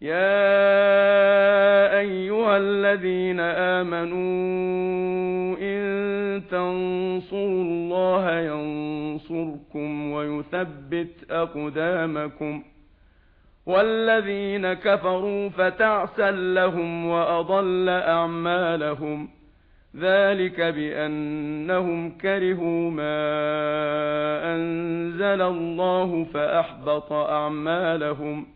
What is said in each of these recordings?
يا ايها الذين امنوا ان تنصروا الله ينصركم ويثبت اقدامكم والذين كفروا فتعس لهم واضل اعمالهم ذلك بانهم كرهوا ما انزل الله فاحبط اعمالهم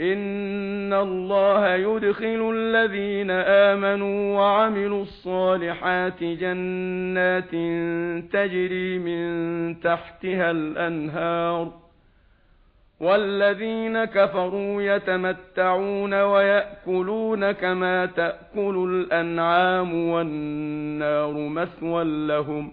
ان الله يدخل الذين امنوا وعملوا الصالحات جنات تجري من تحتها الانهار والذين كفروا يتمتعون ويأكلون كما تأكل الأنعام والنار مثوى لهم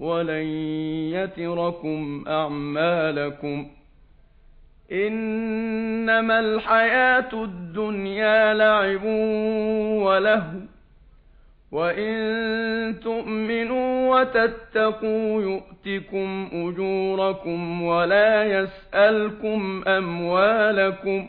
ولن يتركم أعمالكم إنما الحياة الدنيا لعب وله وإن تؤمنوا وتتقوا يؤتكم أجوركم ولا يسألكم أموالكم